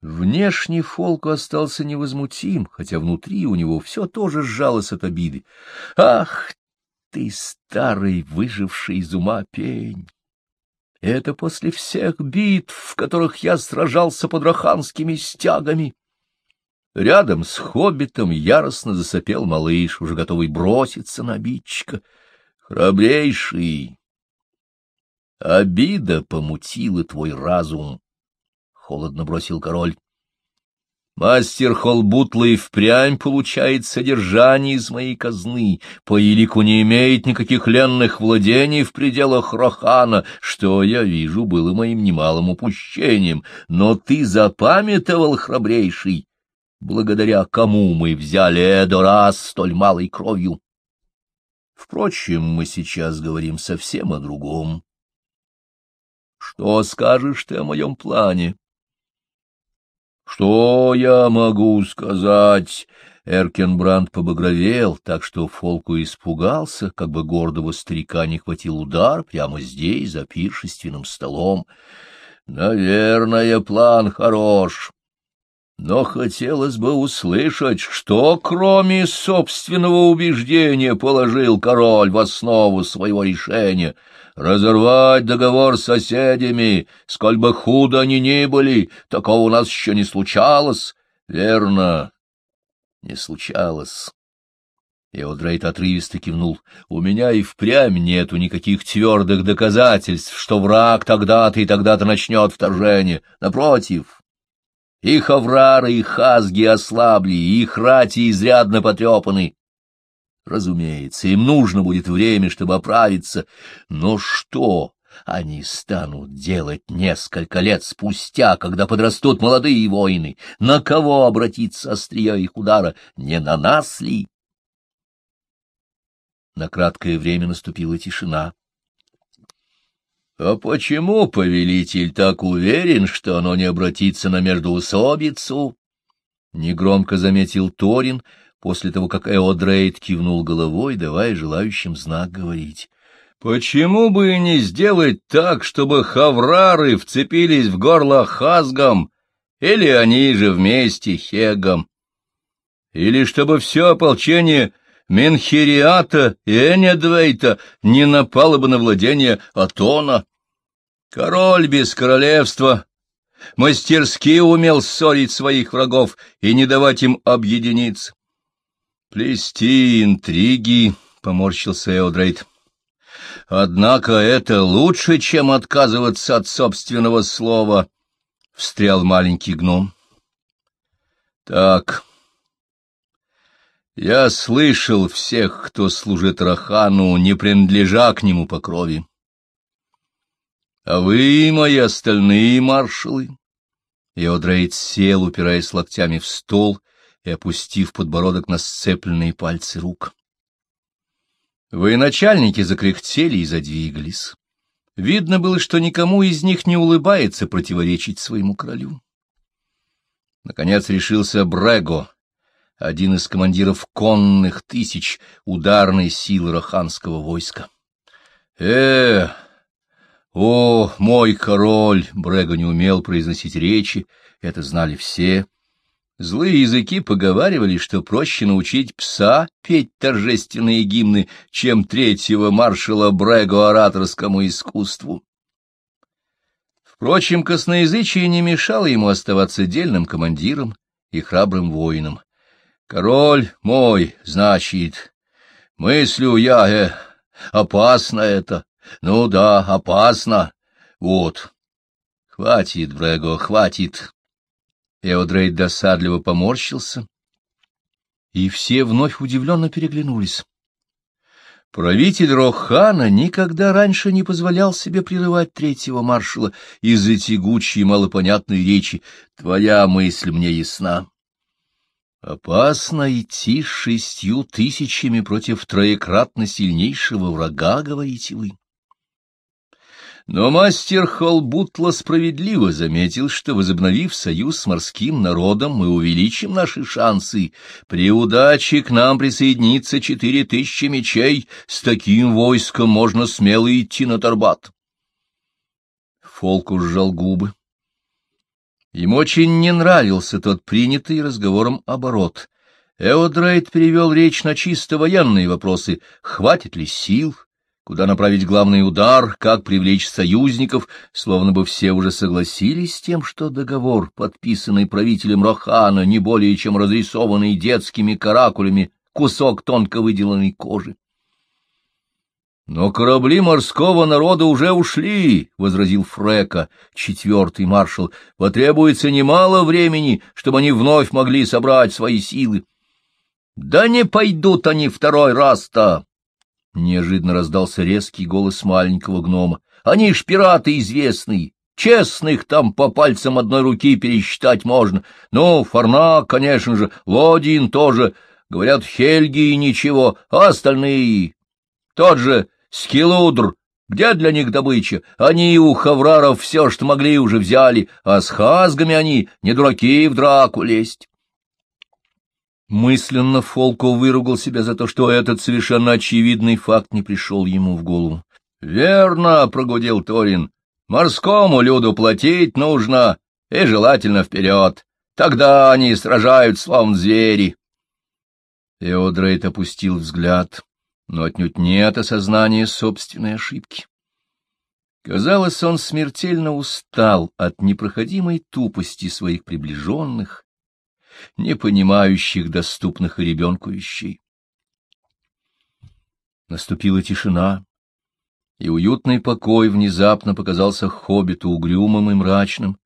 Внешне Фолку остался невозмутим, хотя внутри у него все тоже сжалось от обиды. «Ах ты, старый, выживший из ума пень! Это после всех битв, в которых я сражался под раханскими стягами!» Рядом с хоббитом яростно засопел малыш, уже готовый броситься на обидчика. «Храбрейший!» Обида помутила твой разум, холодно бросил король. Мастер Холбутла и впрямь получает содержание из моей казны, по елику не имеет никаких ленных владений в пределах Рохана, что, я вижу, было моим немалым упущением, но ты запамятовал, храбрейший, благодаря кому мы взяли Эдорас столь малой кровью. Впрочем, мы сейчас говорим совсем о другом. Что скажешь ты о моем плане? Что я могу сказать? Эркенбранд побагровел, так что Фолку испугался, как бы гордого старика не хватил удар прямо здесь, за пиршественным столом. Наверное, план хорош. Но хотелось бы услышать, что, кроме собственного убеждения, положил король в основу своего решения — разорвать договор с соседями, сколь бы худо они ни были, такого у нас еще не случалось. Верно, не случалось. Эодрейт отрывисто кивнул. У меня и впрямь нету никаких твердых доказательств, что враг тогда-то и тогда-то начнет вторжение. Напротив, их аврары и хазги ослабли, их рати изрядно потрепаны. Разумеется, им нужно будет время, чтобы оправиться, но что они станут делать несколько лет спустя, когда подрастут молодые воины? На кого обратиться острие их удара? Не на нас ли? На краткое время наступила тишина. — А почему повелитель так уверен, что оно не обратится на междоусобицу? — негромко заметил Торин, после того, как Эодрейд кивнул головой, давая желающим знак говорить. «Почему бы и не сделать так, чтобы хаврары вцепились в горло хазгам, или они же вместе хегом? Или чтобы все ополчение Менхириата и Энедвейта не напало бы на владение Атона? Король без королевства мастерски умел ссорить своих врагов и не давать им объединиться. Плести интриги, — поморщился Эодрейд. Однако это лучше, чем отказываться от собственного слова, — встрял маленький гном. Так, я слышал всех, кто служит Рахану, не принадлежа к нему по крови. А вы, мои остальные маршалы? Эодрейд сел, упираясь локтями в стол и опустив подбородок на сцепленные пальцы рук. Военачальники закряхтели и задвигались. Видно было, что никому из них не улыбается противоречить своему королю. Наконец решился Брего, один из командиров конных тысяч ударной силы раханского войска. «Э, о, мой король!» — Брего не умел произносить речи, это знали все — Злые языки поговаривали, что проще научить пса петь торжественные гимны, чем третьего маршала Брего ораторскому искусству. Впрочем, косноязычие не мешало ему оставаться дельным командиром и храбрым воином. «Король мой, значит, мыслю я, э, опасно это. Ну да, опасно. Вот. Хватит, Брего, хватит. Эодрейд досадливо поморщился, и все вновь удивленно переглянулись. Правитель Рохана никогда раньше не позволял себе прерывать третьего маршала из-за тягучей малопонятной речи. Твоя мысль мне ясна. Опасно идти с шестью тысячами против троекратно сильнейшего врага, говорите вы. Но мастер Холбутла справедливо заметил, что, возобновив союз с морским народом, мы увеличим наши шансы. При удаче к нам присоединится четыре тысячи мечей, с таким войском можно смело идти на Торбат. Фолку сжал губы. Ему очень не нравился тот принятый разговором оборот. Эодрейд перевел речь на чисто военные вопросы. Хватит ли сил? Куда направить главный удар? Как привлечь союзников? Словно бы все уже согласились с тем, что договор, подписанный правителем Рохана, не более чем разрисованный детскими каракулями кусок тонко выделанной кожи. Но корабли морского народа уже ушли, — возразил Фрека, четвертый маршал. — Потребуется немало времени, чтобы они вновь могли собрать свои силы. — Да не пойдут они второй раз-то! — неожиданно раздался резкий голос маленького гнома. — Они ж пираты известные. Честных там по пальцам одной руки пересчитать можно. Ну, Фарна, конечно же, Лодин тоже. Говорят, Хельги и ничего, а остальные... Тот же Скилудр, где для них добыча? Они у хавраров все, что могли, уже взяли, а с хазгами они не дураки в драку лезть. Мысленно Фолко выругал себя за то, что этот совершенно очевидный факт не пришел ему в голову. — Верно, — прогудел Торин, — морскому люду платить нужно, и желательно вперед. Тогда они сражают, словно звери. Эодрейт опустил взгляд но отнюдь нет осознания собственной ошибки. Казалось, он смертельно устал от непроходимой тупости своих приближенных, не понимающих доступных ребенку вещей. Наступила тишина, и уютный покой внезапно показался хоббиту угрюмым и мрачным,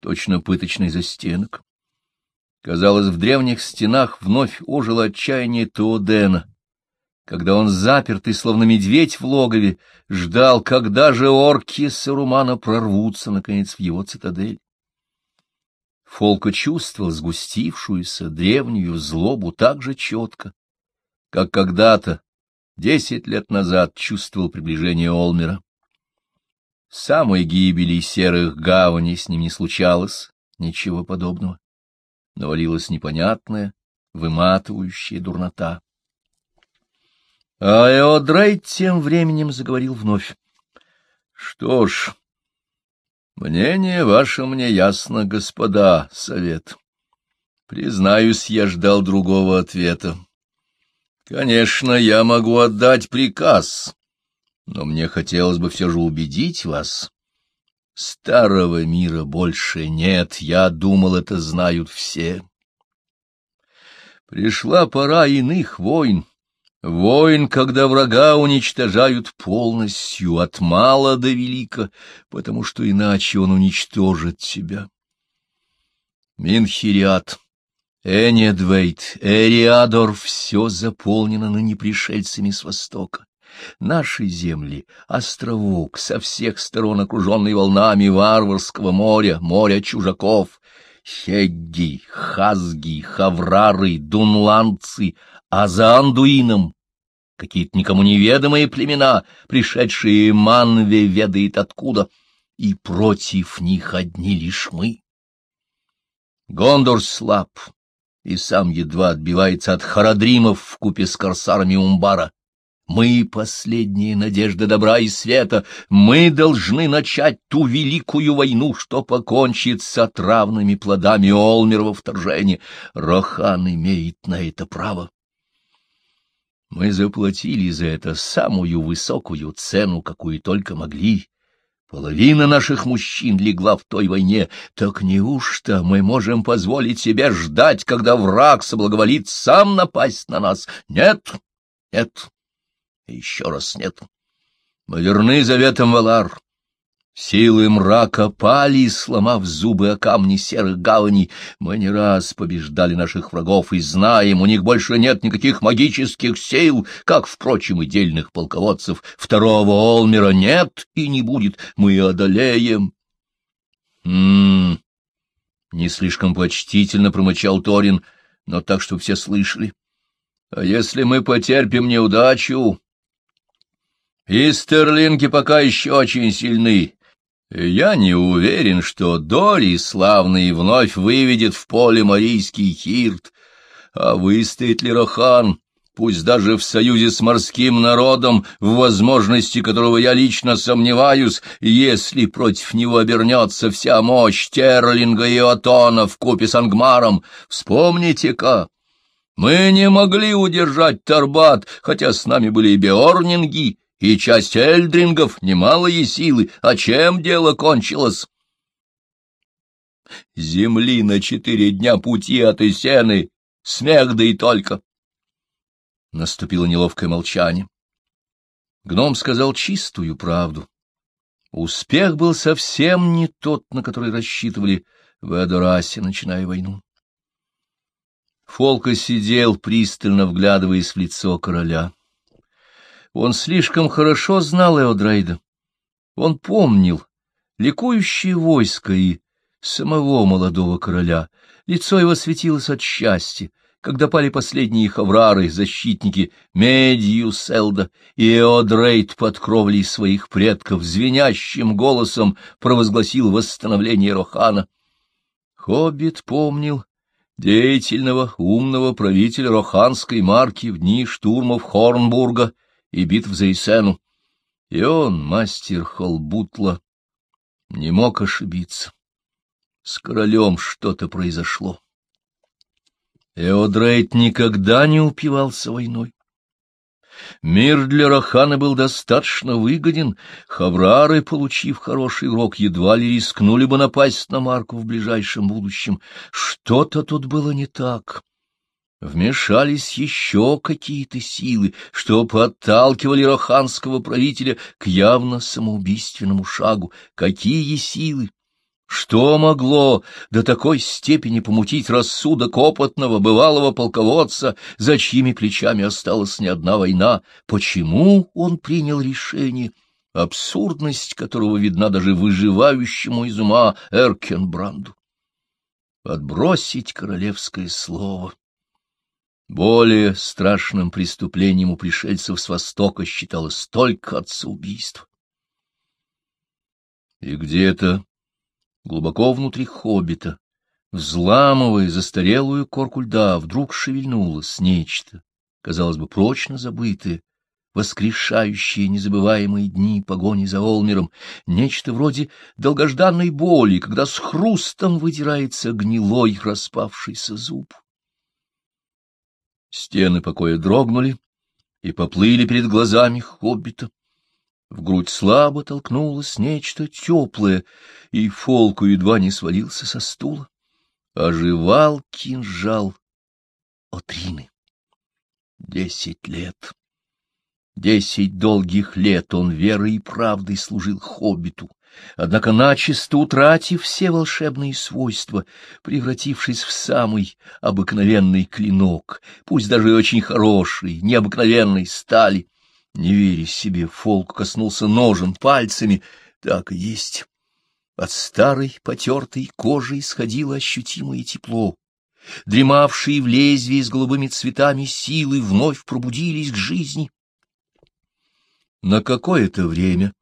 точно пыточный застенок. Казалось, в древних стенах вновь ожило отчаяние Теодена — когда он, запертый, словно медведь в логове, ждал, когда же орки Сарумана прорвутся, наконец, в его цитадель. Фолка чувствовал сгустившуюся древнюю злобу так же четко, как когда-то, десять лет назад, чувствовал приближение Олмера. Самой гибели серых гаваней с ним не случалось ничего подобного. Навалилась непонятная, выматывающая дурнота. А Эодрей тем временем заговорил вновь. — Что ж, мнение ваше мне ясно, господа, совет. Признаюсь, я ждал другого ответа. Конечно, я могу отдать приказ, но мне хотелось бы все же убедить вас. Старого мира больше нет, я думал, это знают все. Пришла пора иных войн. Войн, когда врага уничтожают полностью, от мала до велика, потому что иначе он уничтожит тебя. Минхириат, Энедвейт, Эриадор — все заполнено ныне пришельцами с востока. Наши земли — островок, со всех сторон окруженный волнами варварского моря, моря чужаков — Хегги, Хазги, Хаврары, Дунландцы, а за Андуином какие-то никому неведомые племена, пришедшие Манве ведает откуда, и против них одни лишь мы. Гондор слаб, и сам едва отбивается от харадримов в купе с корсарами Умбара. Мы — последняя надежда добра и света, мы должны начать ту великую войну, что покончит с отравными плодами Олмерова вторжения. Рохан имеет на это право. Мы заплатили за это самую высокую цену, какую только могли. Половина наших мужчин легла в той войне. Так неужто мы можем позволить себе ждать, когда враг соблаговолит сам напасть на нас? Нет, нет, еще раз нет. Мы верны заветам Валар. Силы мрака пали, сломав зубы о камни серых гаваней. Мы не раз побеждали наших врагов и знаем, у них больше нет никаких магических сил, как, впрочем, и дельных полководцев. Второго Олмера нет и не будет. Мы одолеем. М Не слишком почтительно промычал Торин, но так, что все слышали. А если мы потерпим неудачу... Истерлинги пока еще очень сильны, я не уверен, что Дори славный вновь выведет в поле марийский хирт. А выстоит ли Рохан? пусть даже в союзе с морским народом, в возможности которого я лично сомневаюсь, если против него обернется вся мощь Терлинга и Отона в купе с Ангмаром. Вспомните-ка, мы не могли удержать Тарбат, хотя с нами были и Беорнинги, и часть эльдрингов, немалые силы. А чем дело кончилось? Земли на четыре дня пути от Исены, смех да и только. Наступило неловкое молчание. Гном сказал чистую правду. Успех был совсем не тот, на который рассчитывали в Эдорасе, начиная войну. Фолка сидел, пристально вглядываясь в лицо короля. Он слишком хорошо знал Эодрейда. Он помнил ликующее войско и самого молодого короля. Лицо его светилось от счастья, когда пали последние хаврары, защитники Медью Селда, и Эодрейд под кровлей своих предков звенящим голосом провозгласил восстановление Рохана. Хоббит помнил деятельного, умного правителя Роханской марки в дни штурмов Хорнбурга и битв за Исену. И он, мастер Холбутла, не мог ошибиться. С королем что-то произошло. Эодрейт никогда не упивался войной. Мир для Рахана был достаточно выгоден. Хаврары, получив хороший урок, едва ли рискнули бы напасть на Марку в ближайшем будущем. Что-то тут было не так. Вмешались еще какие-то силы, что подталкивали роханского правителя к явно самоубийственному шагу. Какие силы? Что могло до такой степени помутить рассудок опытного бывалого полководца, за чьими плечами осталась не одна война? Почему он принял решение, абсурдность которого видна даже выживающему из ума Эркенбранду? Отбросить королевское слово. Более страшным преступлением у пришельцев с Востока считалось только отцеубийство. И где-то глубоко внутри хоббита, взламывая застарелую корку льда, вдруг шевельнулось нечто, казалось бы, прочно забытое, воскрешающее незабываемые дни погони за Олмером, нечто вроде долгожданной боли, когда с хрустом выдирается гнилой распавшийся зуб. Стены покоя дрогнули и поплыли перед глазами хоббита. В грудь слабо толкнулось нечто теплое, и Фолку едва не свалился со стула. Оживал кинжал Отрины. Десять лет. Десять долгих лет он верой и правдой служил хоббиту, однако начисто утратив все волшебные свойства, превратившись в самый обыкновенный клинок, пусть даже и очень хороший, необыкновенной стали. Не веря себе, Фолк коснулся ножен пальцами. Так и есть. От старой потертой кожи исходило ощутимое тепло. Дремавшие в лезвии с голубыми цветами силы вновь пробудились к жизни. На какое-то время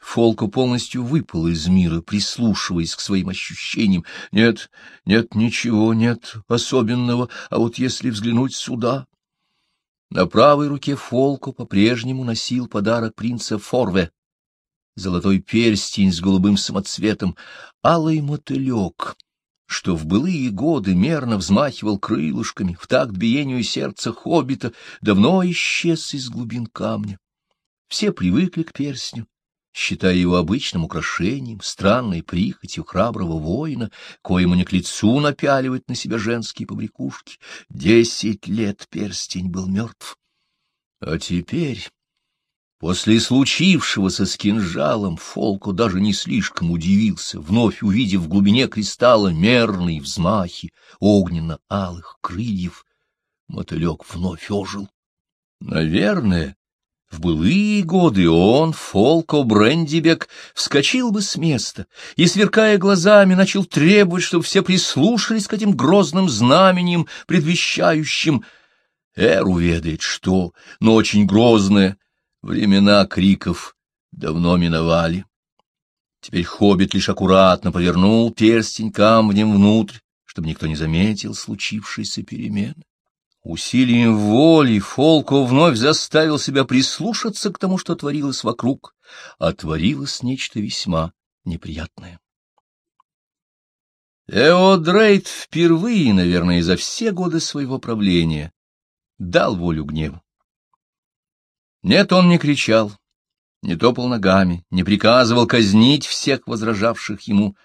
Фолку полностью выпал из мира, прислушиваясь к своим ощущениям. Нет, нет, ничего нет особенного, а вот если взглянуть сюда... На правой руке Фолку по-прежнему носил подарок принца Форве. Золотой перстень с голубым самоцветом, алый мотылек, что в былые годы мерно взмахивал крылышками в такт биению сердца хоббита, давно исчез из глубин камня. Все привыкли к перстню, считая его обычным украшением, странной прихотью храброго воина, коему не к лицу напяливать на себя женские побрякушки. Десять лет перстень был мертв. А теперь, после случившегося с кинжалом, Фолко даже не слишком удивился, вновь увидев в глубине кристалла мерные взмахи огненно-алых крыльев. Мотылек вновь ожил. Наверное, в былые годы он, Фолко Брендибек, вскочил бы с места и, сверкая глазами, начал требовать, чтобы все прислушались к этим грозным знамениям, предвещающим... Эру ведает что, но очень грозное. Времена криков давно миновали. Теперь хоббит лишь аккуратно повернул перстень камнем внутрь, чтобы никто не заметил случившейся перемены. Усилием воли Фолко вновь заставил себя прислушаться к тому, что творилось вокруг, а творилось нечто весьма неприятное. Эодрейд впервые, наверное, за все годы своего правления дал волю гневу. Нет, он не кричал, не топал ногами, не приказывал казнить всех возражавших ему.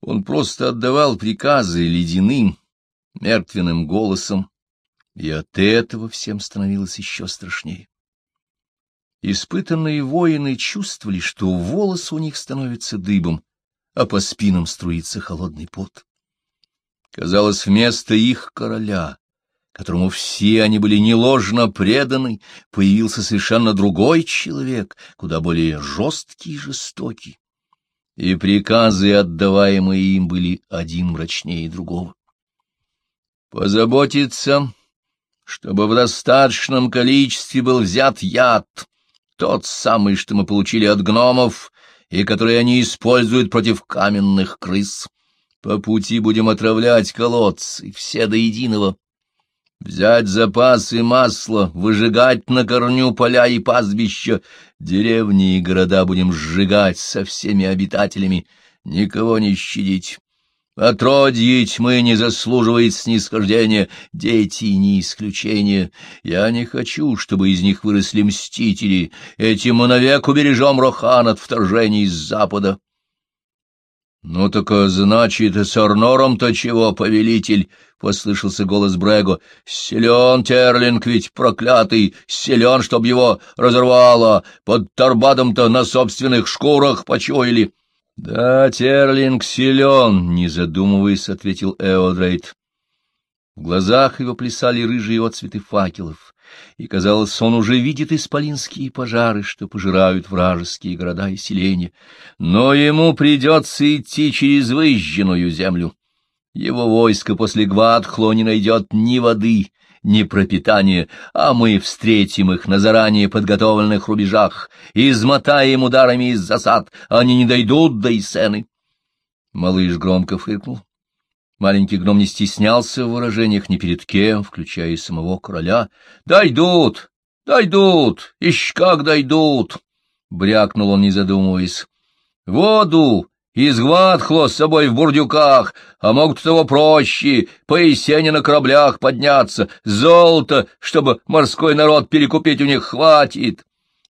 Он просто отдавал приказы ледяным, мертвенным голосом, и от этого всем становилось еще страшнее. Испытанные воины чувствовали, что волосы у них становятся дыбом, а по спинам струится холодный пот. Казалось, вместо их короля, которому все они были неложно преданы, появился совершенно другой человек, куда более жесткий и жестокий. И приказы, отдаваемые им, были один мрачнее другого. Позаботиться чтобы в достаточном количестве был взят яд, тот самый, что мы получили от гномов, и который они используют против каменных крыс. По пути будем отравлять колодцы, все до единого. Взять запасы масла, выжигать на корню поля и пастбища, деревни и города будем сжигать со всеми обитателями, никого не щадить. Отродье тьмы не заслуживает снисхождения, дети не исключение. Я не хочу, чтобы из них выросли мстители. Этим мы навек убережем Рохан от вторжений из запада. — Ну так а значит, с Арнором-то чего, повелитель? — послышался голос Брего. — Силен Терлинг ведь проклятый, силен, чтоб его разорвало, под Тарбадом-то на собственных шкурах почуяли. — да, Терлинг силен, не задумываясь, ответил Эодрейд. В глазах его плясали рыжие отцветы факелов, и, казалось, он уже видит исполинские пожары, что пожирают вражеские города и селения. Но ему придется идти через выжженную землю. Его войско после Гвадхло не найдет ни воды, ни пропитания, а мы встретим их на заранее подготовленных рубежах, измотаем ударами из засад, они не дойдут до Исены. Малыш громко фыркнул. Маленький гном не стеснялся в выражениях ни перед кем, включая и самого короля. — Дойдут! Дойдут! Ищ как дойдут! — брякнул он, не задумываясь. — Воду из Гвадхло с собой в бурдюках, а могут того проще, по Есене на кораблях подняться, золото, чтобы морской народ перекупить у них хватит.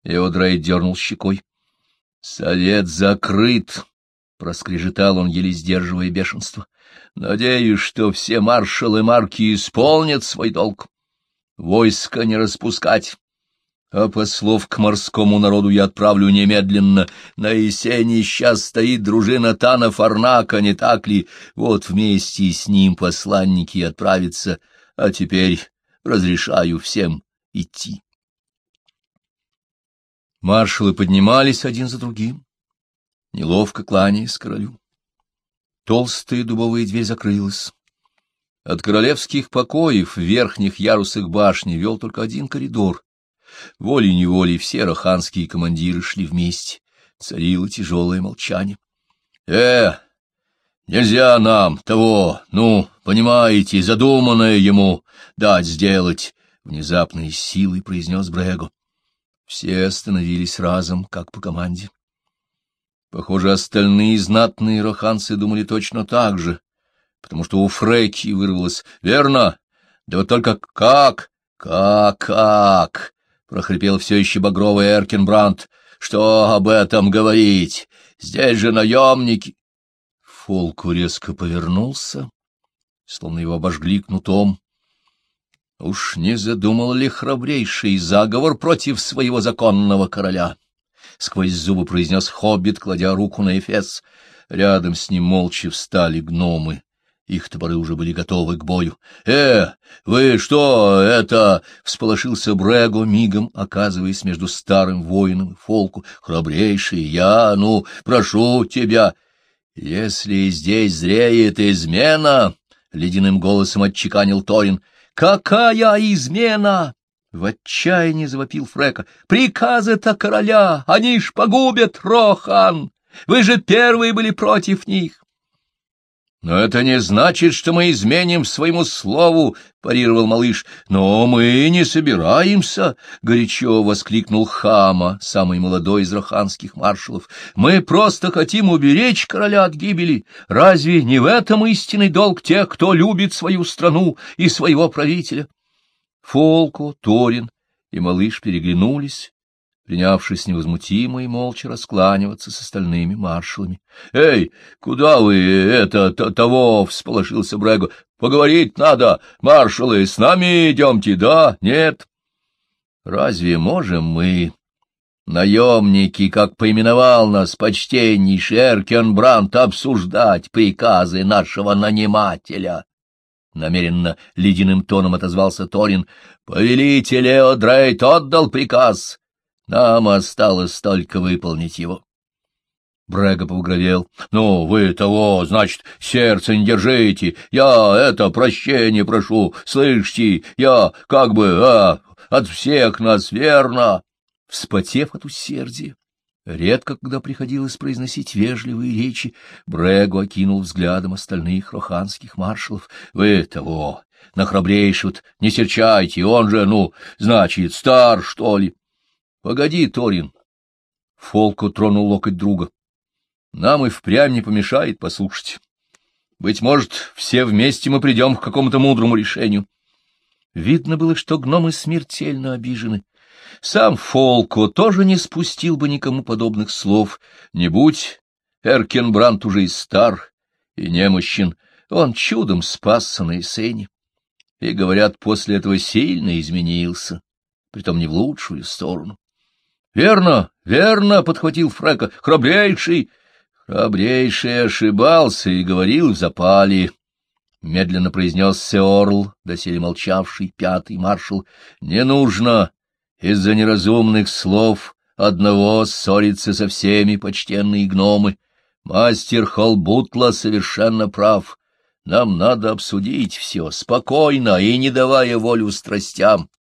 Эодрей дернул щекой. — Совет закрыт, — проскрежетал он, еле сдерживая бешенство. — Надеюсь, что все маршалы марки исполнят свой долг. Войско не распускать, а послов к морскому народу я отправлю немедленно. На Есене сейчас стоит дружина Тана Фарнака, не так ли? Вот вместе с ним посланники отправятся, а теперь разрешаю всем идти. Маршалы поднимались один за другим, неловко кланяясь королю. Толстая дубовая дверь закрылась. От королевских покоев в верхних ярусах башни вел только один коридор, Волей-неволей все раханские командиры шли вместе. Царило тяжелое молчание. — Э, нельзя нам того, ну, понимаете, задуманное ему дать сделать, — внезапной силой произнес Брего. Все остановились разом, как по команде. Похоже, остальные знатные роханцы думали точно так же, потому что у Фреки вырвалось «Верно! Да вот только как? Как, как? Прохрипел все еще багровый Эркенбранд. — Что об этом говорить? Здесь же наемники. Фолку резко повернулся, словно его обожгли кнутом. Уж не задумал ли храбрейший заговор против своего законного короля? Сквозь зубы произнес хоббит, кладя руку на Эфес. Рядом с ним молча встали гномы. Их топоры уже были готовы к бою. — Э, вы что, это... — всполошился Брего, мигом оказываясь между старым воином и фолку. — Храбрейший я, ну, прошу тебя. — Если здесь зреет измена, — ледяным голосом отчеканил Торин. — Какая измена? — в отчаянии завопил Фрека. — Приказы-то короля, они ж погубят Рохан! Вы же первые были против них. Но это не значит, что мы изменим своему слову, — парировал малыш. — Но мы не собираемся, — горячо воскликнул Хама, самый молодой из раханских маршалов. — Мы просто хотим уберечь короля от гибели. Разве не в этом истинный долг тех, кто любит свою страну и своего правителя? Фолко, Торин и малыш переглянулись принявшись невозмутимо и молча раскланиваться с остальными маршалами. — Эй, куда вы это того? — всполошился Брего. — Поговорить надо, маршалы, с нами идемте, да, нет? — Разве можем мы, наемники, как поименовал нас почтеннейший Эркенбрандт, обсуждать приказы нашего нанимателя? Намеренно ледяным тоном отозвался Торин. — Повелитель Эодрейт отдал приказ нам осталось только выполнить его. Брега побагровел. — Ну, вы того, значит, сердце не держите. Я это прощение прошу. Слышите, я как бы, а, от всех нас верно. Вспотев от усердия, редко когда приходилось произносить вежливые речи, Брегу окинул взглядом остальных роханских маршалов. — Вы того, на храбрейшего не серчайте, он же, ну, значит, стар, что ли? — Погоди, Торин. Фолко тронул локоть друга. — Нам и впрямь не помешает послушать. Быть может, все вместе мы придем к какому-то мудрому решению. Видно было, что гномы смертельно обижены. Сам Фолко тоже не спустил бы никому подобных слов. Не будь Эркенбрандт уже и стар, и немощен, он чудом спасся на Эссене. И, говорят, после этого сильно изменился, притом не в лучшую сторону. — Верно, верно, — подхватил Фрека, — храбрейший. Храбрейший ошибался и говорил в запале. Медленно произнес Сеорл, доселе молчавший пятый маршал. — Не нужно из-за неразумных слов одного ссориться со всеми почтенные гномы. Мастер Холбутла совершенно прав. Нам надо обсудить все спокойно и не давая волю страстям. —